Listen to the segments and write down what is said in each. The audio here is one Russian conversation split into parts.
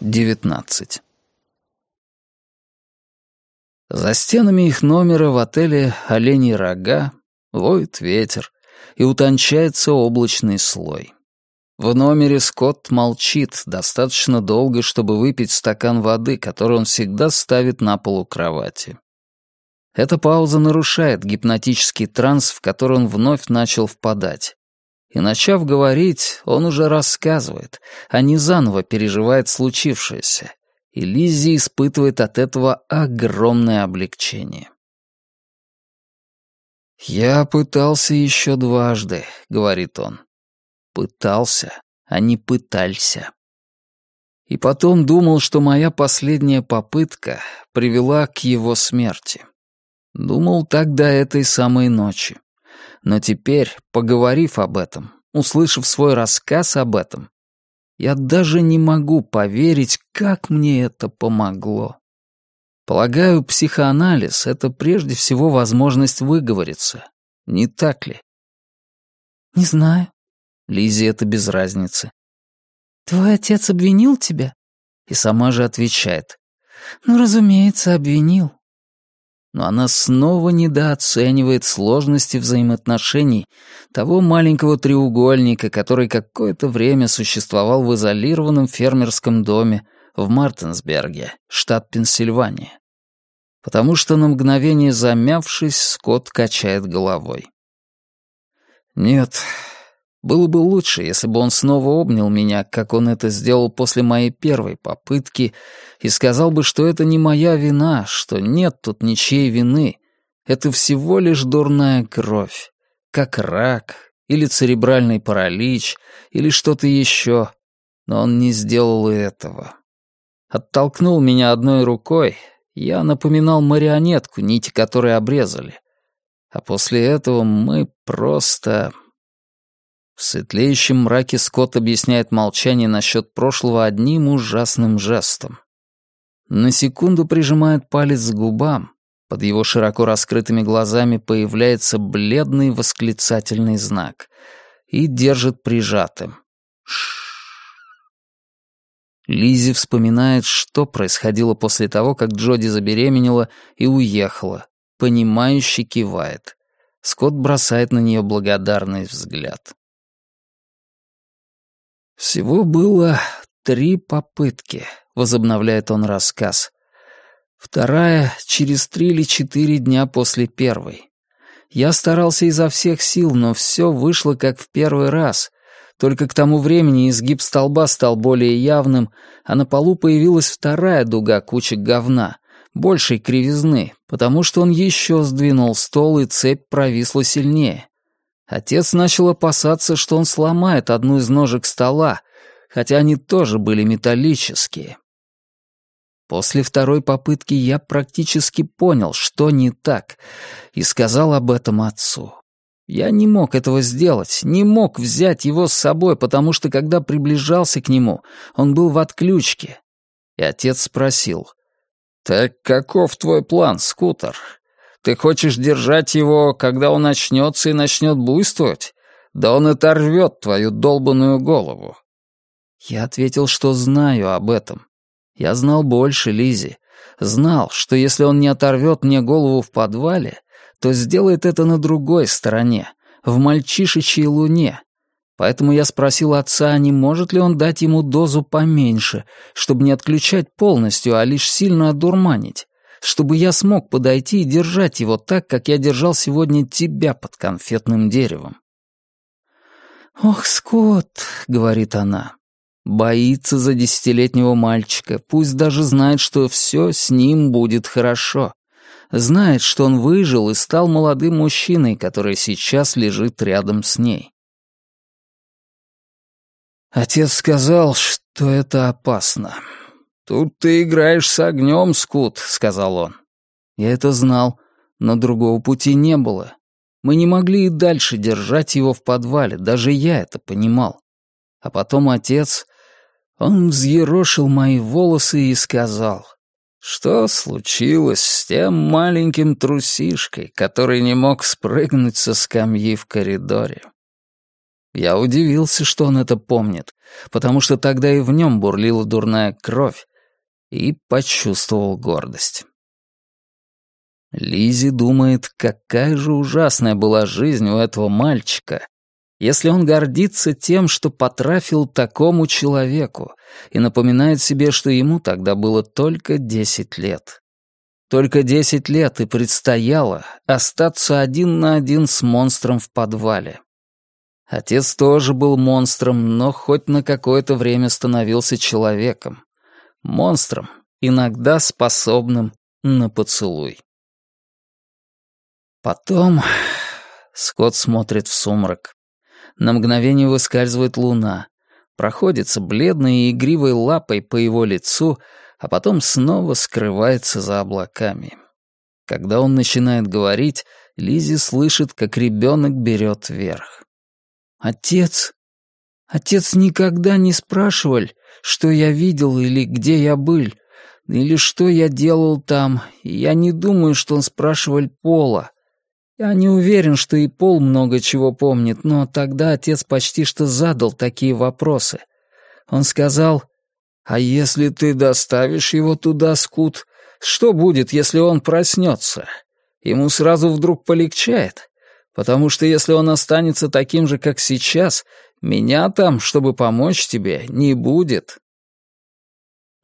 19. За стенами их номера в отеле «Оленьи рога» воет ветер и утончается облачный слой. В номере Скотт молчит достаточно долго, чтобы выпить стакан воды, который он всегда ставит на полу кровати. Эта пауза нарушает гипнотический транс, в который он вновь начал впадать. И начав говорить, он уже рассказывает, а не заново переживает случившееся. И Лиззи испытывает от этого огромное облегчение. «Я пытался еще дважды», — говорит он. «Пытался, а не пытался». И потом думал, что моя последняя попытка привела к его смерти. Думал до этой самой ночи. Но теперь, поговорив об этом, услышав свой рассказ об этом, я даже не могу поверить, как мне это помогло. Полагаю, психоанализ — это прежде всего возможность выговориться. Не так ли? Не знаю. Лизе это без разницы. Твой отец обвинил тебя? И сама же отвечает. Ну, разумеется, обвинил но она снова недооценивает сложности взаимоотношений того маленького треугольника, который какое-то время существовал в изолированном фермерском доме в Мартинсберге, штат Пенсильвания. Потому что на мгновение замявшись, Скотт качает головой. «Нет, было бы лучше, если бы он снова обнял меня, как он это сделал после моей первой попытки, и сказал бы, что это не моя вина, что нет тут ничьей вины. Это всего лишь дурная кровь, как рак или церебральный паралич или что-то еще. Но он не сделал этого. Оттолкнул меня одной рукой, я напоминал марионетку, нити которой обрезали. А после этого мы просто в светлеющем мраке Скотт объясняет молчание насчет прошлого одним ужасным жестом. На секунду прижимает палец к губам. Под его широко раскрытыми глазами появляется бледный восклицательный знак и держит прижатым. Лизи вспоминает, что происходило после того, как Джоди забеременела и уехала. Понимающе кивает. Скотт бросает на нее благодарный взгляд. «Всего было три попытки», — возобновляет он рассказ. «Вторая — через три или четыре дня после первой. Я старался изо всех сил, но все вышло как в первый раз. Только к тому времени изгиб столба стал более явным, а на полу появилась вторая дуга кучек говна, большей кривизны, потому что он еще сдвинул стол, и цепь провисла сильнее. Отец начал опасаться, что он сломает одну из ножек стола, хотя они тоже были металлические. После второй попытки я практически понял, что не так, и сказал об этом отцу. Я не мог этого сделать, не мог взять его с собой, потому что, когда приближался к нему, он был в отключке. И отец спросил, «Так каков твой план, скутер? Ты хочешь держать его, когда он очнется и начнет буйствовать? Да он оторвет твою долбанную голову». Я ответил, что знаю об этом. Я знал больше Лизи. Знал, что если он не оторвет мне голову в подвале, то сделает это на другой стороне, в мальчишечьей луне. Поэтому я спросил отца, не может ли он дать ему дозу поменьше, чтобы не отключать полностью, а лишь сильно одурманить чтобы я смог подойти и держать его так, как я держал сегодня тебя под конфетным деревом. «Ох, Скотт», — говорит она, — боится за десятилетнего мальчика, пусть даже знает, что все с ним будет хорошо. Знает, что он выжил и стал молодым мужчиной, который сейчас лежит рядом с ней. Отец сказал, что это опасно. «Тут ты играешь с огнем, Скут», — сказал он. Я это знал, но другого пути не было. Мы не могли и дальше держать его в подвале, даже я это понимал. А потом отец, он взъерошил мои волосы и сказал, что случилось с тем маленьким трусишкой, который не мог спрыгнуть со скамьи в коридоре. Я удивился, что он это помнит, потому что тогда и в нем бурлила дурная кровь, и почувствовал гордость. Лизи думает, какая же ужасная была жизнь у этого мальчика, если он гордится тем, что потрафил такому человеку, и напоминает себе, что ему тогда было только десять лет. Только десять лет и предстояло остаться один на один с монстром в подвале. Отец тоже был монстром, но хоть на какое-то время становился человеком. Монстром, иногда способным на поцелуй. Потом Скотт смотрит в сумрак. На мгновение выскальзывает луна, проходится бледной и игривой лапой по его лицу, а потом снова скрывается за облаками. Когда он начинает говорить, Лизи слышит, как ребенок берет верх. «Отец! Отец никогда не спрашивал, что я видел или где я был, или что я делал там, я не думаю, что он спрашивал Пола. Я не уверен, что и Пол много чего помнит, но тогда отец почти что задал такие вопросы. Он сказал, «А если ты доставишь его туда, Скут, что будет, если он проснется? Ему сразу вдруг полегчает, потому что если он останется таким же, как сейчас, меня там, чтобы помочь тебе, не будет».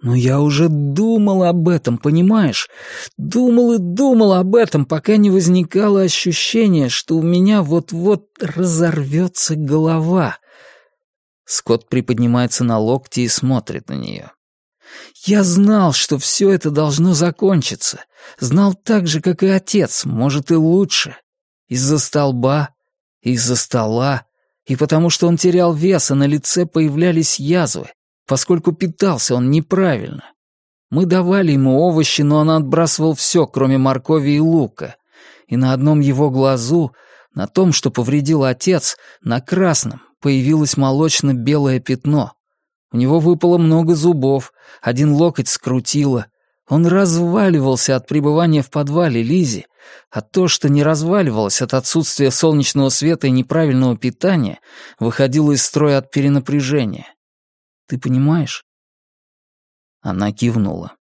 Но я уже думал об этом, понимаешь? Думал и думал об этом, пока не возникало ощущение, что у меня вот-вот разорвется голова. Скотт приподнимается на локти и смотрит на нее. Я знал, что все это должно закончиться. Знал так же, как и отец, может и лучше. Из-за столба, из-за стола, и потому что он терял вес, а на лице появлялись язвы, поскольку питался он неправильно. Мы давали ему овощи, но он отбрасывал все, кроме моркови и лука. И на одном его глазу, на том, что повредил отец, на красном, появилось молочно-белое пятно. У него выпало много зубов, один локоть скрутило. Он разваливался от пребывания в подвале Лизи, а то, что не разваливалось от отсутствия солнечного света и неправильного питания, выходило из строя от перенапряжения. Ты понимаешь?» Она кивнула.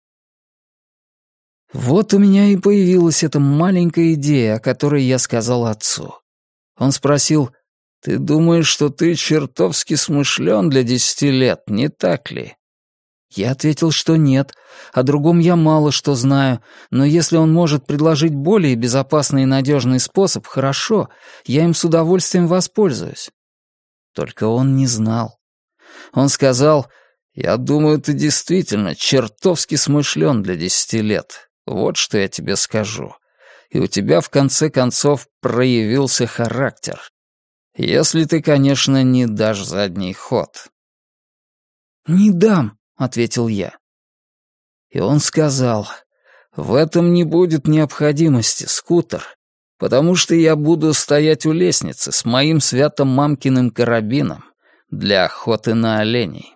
Вот у меня и появилась эта маленькая идея, о которой я сказал отцу. Он спросил, «Ты думаешь, что ты чертовски смышлен для десяти лет, не так ли?» Я ответил, что нет, о другом я мало что знаю, но если он может предложить более безопасный и надежный способ, хорошо, я им с удовольствием воспользуюсь. Только он не знал. Он сказал, «Я думаю, ты действительно чертовски смышлен для десяти лет. Вот что я тебе скажу. И у тебя, в конце концов, проявился характер. Если ты, конечно, не дашь задний ход». «Не дам», — ответил я. И он сказал, «В этом не будет необходимости, скутер, потому что я буду стоять у лестницы с моим свято-мамкиным карабином для охоты на оленей.